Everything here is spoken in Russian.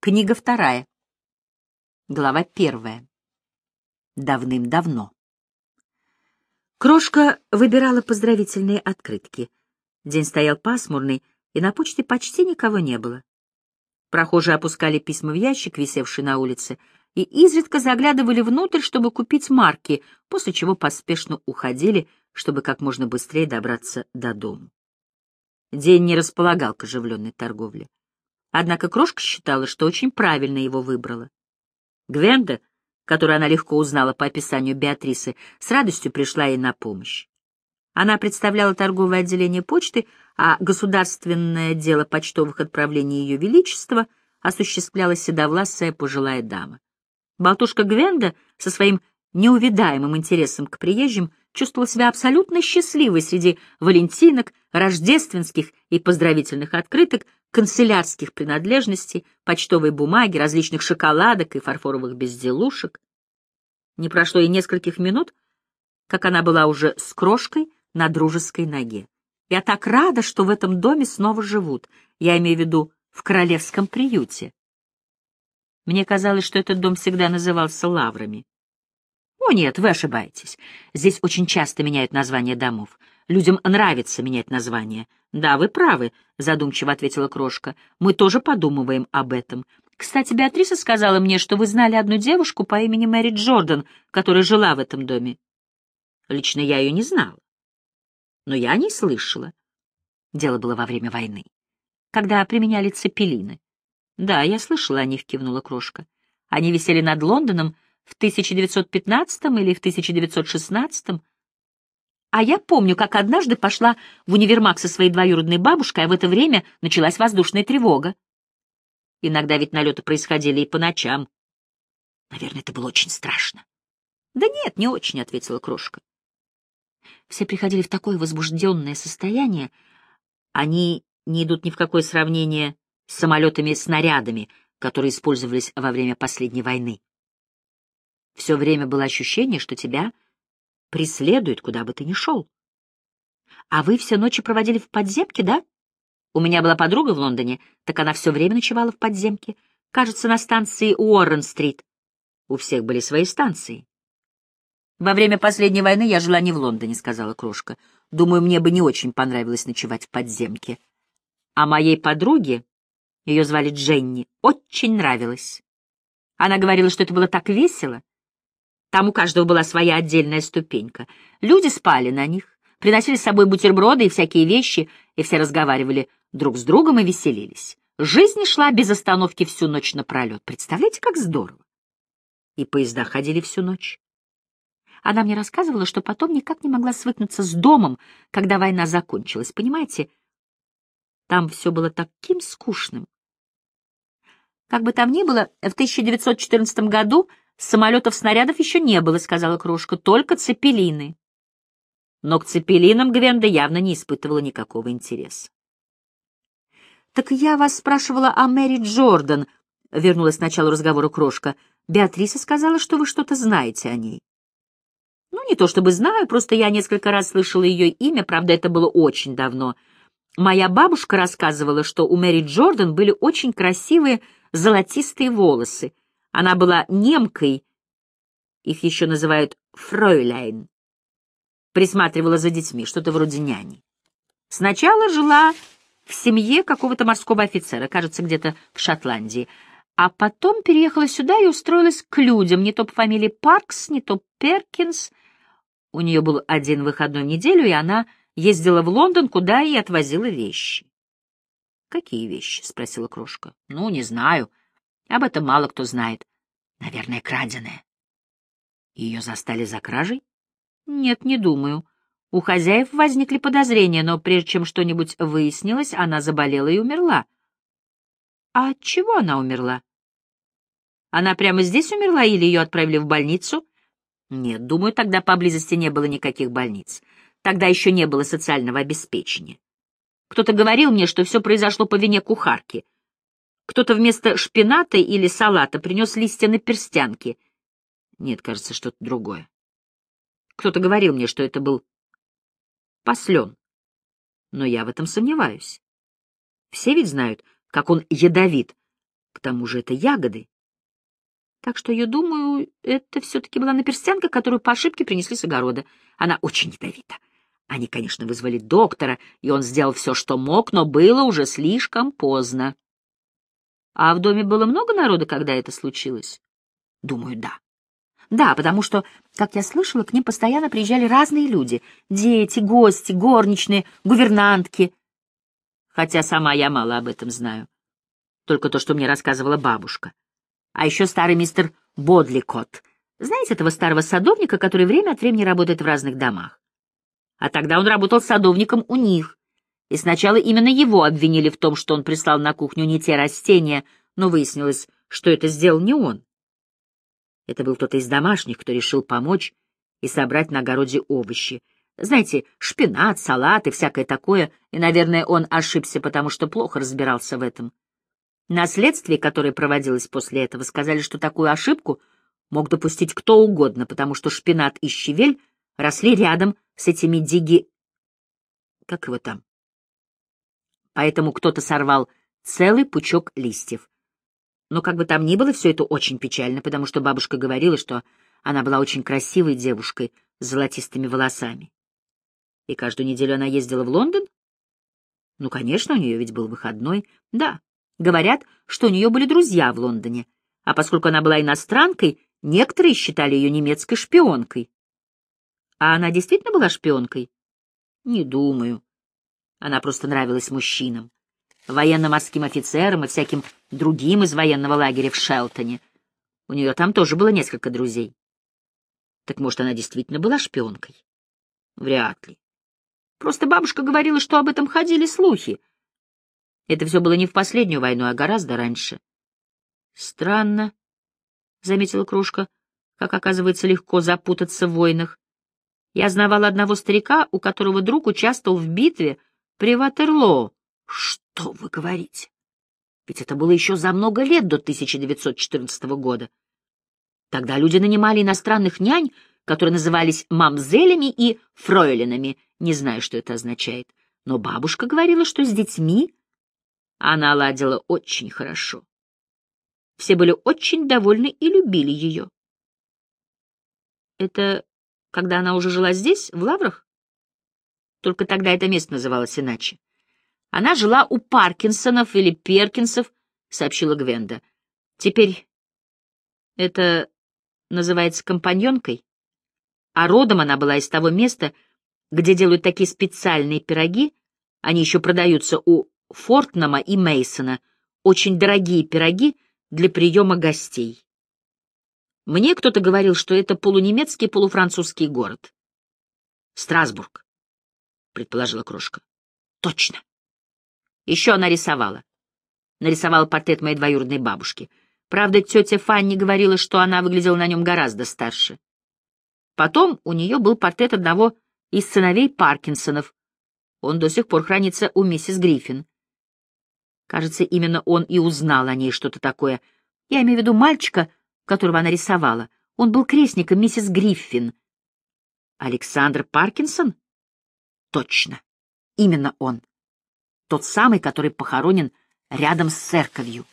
Книга вторая. Глава первая. Давным-давно. Крошка выбирала поздравительные открытки. День стоял пасмурный, и на почте почти никого не было. Прохожие опускали письма в ящик, висевший на улице, и изредка заглядывали внутрь, чтобы купить марки, после чего поспешно уходили, чтобы как можно быстрее добраться до дома. День не располагал к оживленной торговле. Однако Крошка считала, что очень правильно его выбрала. Гвенда, которую она легко узнала по описанию Беатрисы, с радостью пришла ей на помощь. Она представляла торговое отделение почты, а государственное дело почтовых отправлений Ее Величества осуществляла седовласая пожилая дама. Болтушка Гвенда со своим неувидаемым интересом к приезжим чувствовала себя абсолютно счастливой среди валентинок, рождественских и поздравительных открыток, канцелярских принадлежностей, почтовой бумаги, различных шоколадок и фарфоровых безделушек. Не прошло и нескольких минут, как она была уже с крошкой на дружеской ноге. Я так рада, что в этом доме снова живут. Я имею в виду в королевском приюте. Мне казалось, что этот дом всегда назывался Лаврами. О нет, вы ошибаетесь. Здесь очень часто меняют названия домов. Людям нравится менять названия. Да, вы правы, задумчиво ответила Крошка. Мы тоже подумываем об этом. Кстати, Беатриса сказала мне, что вы знали одну девушку по имени Мэри Джордан, которая жила в этом доме. Лично я ее не знала. Но я не слышала. Дело было во время войны, когда применяли цепелины. Да, я слышала о них, кивнула Крошка. Они висели над Лондоном, в 1915 или в 1916 а я помню, как однажды пошла в универмаг со своей двоюродной бабушкой, а в это время началась воздушная тревога. Иногда ведь налеты происходили и по ночам. Наверное, это было очень страшно. Да нет, не очень, — ответила Крошка. Все приходили в такое возбужденное состояние, они не идут ни в какое сравнение с самолетами-снарядами, которые использовались во время последней войны. Все время было ощущение, что тебя преследуют, куда бы ты ни шел. А вы все ночи проводили в подземке, да? У меня была подруга в Лондоне, так она все время ночевала в подземке. Кажется, на станции Уоррен-стрит. У всех были свои станции. Во время последней войны я жила не в Лондоне, сказала Крошка. Думаю, мне бы не очень понравилось ночевать в подземке. А моей подруге, ее звали Дженни, очень нравилось. Она говорила, что это было так весело, там у каждого была своя отдельная ступенька. Люди спали на них, приносили с собой бутерброды и всякие вещи, и все разговаривали друг с другом и веселились. Жизнь шла без остановки всю ночь напролет. Представляете, как здорово! И поезда ходили всю ночь. Она мне рассказывала, что потом никак не могла свыкнуться с домом, когда война закончилась. Понимаете, там все было таким скучным. Как бы там ни было, в 1914 году Самолетов-снарядов еще не было, — сказала Крошка, — только цепелины. Но к цепелинам Гвенда явно не испытывала никакого интереса. «Так я вас спрашивала о Мэри Джордан», — вернулась к началу разговора Крошка. «Беатриса сказала, что вы что-то знаете о ней». «Ну, не то чтобы знаю, просто я несколько раз слышала ее имя, правда, это было очень давно. Моя бабушка рассказывала, что у Мэри Джордан были очень красивые золотистые волосы, она была немкой, их еще называют фройляйн. Присматривала за детьми, что-то вроде няни. Сначала жила в семье какого-то морского офицера, кажется, где-то в Шотландии, а потом переехала сюда и устроилась к людям, не то по фамилии Паркс, не то Перкинс. У нее был один выходной в неделю, и она ездила в Лондон, куда и отвозила вещи. «Какие вещи?» — спросила Крошка. «Ну, не знаю. Об этом мало кто знает. Наверное, краденая. Ее застали за кражей? Нет, не думаю. У хозяев возникли подозрения, но прежде чем что-нибудь выяснилось, она заболела и умерла. А от чего она умерла? Она прямо здесь умерла или ее отправили в больницу? Нет, думаю, тогда поблизости не было никаких больниц. Тогда еще не было социального обеспечения. Кто-то говорил мне, что все произошло по вине кухарки — кто-то вместо шпината или салата принес листья на перстянки. Нет, кажется, что-то другое. Кто-то говорил мне, что это был послен. Но я в этом сомневаюсь. Все ведь знают, как он ядовит. К тому же это ягоды. Так что, я думаю, это все-таки была наперстянка, которую по ошибке принесли с огорода. Она очень ядовита. Они, конечно, вызвали доктора, и он сделал все, что мог, но было уже слишком поздно. А в доме было много народа, когда это случилось? Думаю, да. Да, потому что, как я слышала, к ним постоянно приезжали разные люди. Дети, гости, горничные, гувернантки. Хотя сама я мало об этом знаю. Только то, что мне рассказывала бабушка. А еще старый мистер Бодликот. Знаете этого старого садовника, который время от времени работает в разных домах? А тогда он работал садовником у них. И сначала именно его обвинили в том, что он прислал на кухню не те растения, но выяснилось, что это сделал не он. Это был кто-то из домашних, кто решил помочь и собрать на огороде овощи. Знаете, шпинат, салат и всякое такое, и, наверное, он ошибся, потому что плохо разбирался в этом. На следствии, которое проводилось после этого, сказали, что такую ошибку мог допустить кто угодно, потому что шпинат и щавель росли рядом с этими диги... Как его там? Поэтому кто-то сорвал целый пучок листьев. Но как бы там ни было, все это очень печально, потому что бабушка говорила, что она была очень красивой девушкой с золотистыми волосами. И каждую неделю она ездила в Лондон? Ну, конечно, у нее ведь был выходной. Да, говорят, что у нее были друзья в Лондоне. А поскольку она была иностранкой, некоторые считали ее немецкой шпионкой. А она действительно была шпионкой? Не думаю. Она просто нравилась мужчинам. Военно-морским офицерам и всяким другим из военного лагеря в Шелтоне. У нее там тоже было несколько друзей. Так может, она действительно была шпионкой? Вряд ли. Просто бабушка говорила, что об этом ходили слухи. Это все было не в последнюю войну, а гораздо раньше. Странно, — заметила Кружка, — как, оказывается, легко запутаться в войнах. Я знавал одного старика, у которого друг участвовал в битве при Ватерлоо. Что вы говорите? Ведь это было еще за много лет до 1914 года. Тогда люди нанимали иностранных нянь, которые назывались мамзелями и фройлинами, не знаю, что это означает. Но бабушка говорила, что с детьми она ладила очень хорошо. Все были очень довольны и любили ее. Это когда она уже жила здесь, в Лаврах? Только тогда это место называлось иначе. Она жила у Паркинсонов или Перкинсов, сообщила Гвенда. Теперь это называется компаньонкой. А родом она была из того места, где делают такие специальные пироги. Они еще продаются у Фортнама и Мейсона. Очень дорогие пироги для приема гостей. Мне кто-то говорил, что это полунемецкий, полуфранцузский город. Страсбург, предположила Крошка. Точно. Еще она рисовала. Нарисовала портрет моей двоюродной бабушки. Правда, тетя Фанни говорила, что она выглядела на нем гораздо старше. Потом у нее был портрет одного из сыновей Паркинсонов. Он до сих пор хранится у миссис Гриффин. Кажется, именно он и узнал о ней что-то такое. Я имею в виду мальчика, которого она рисовала. Он был крестником миссис Гриффин. Александр Паркинсон? Точно. Именно он. Тот самый, который похоронен рядом с церковью.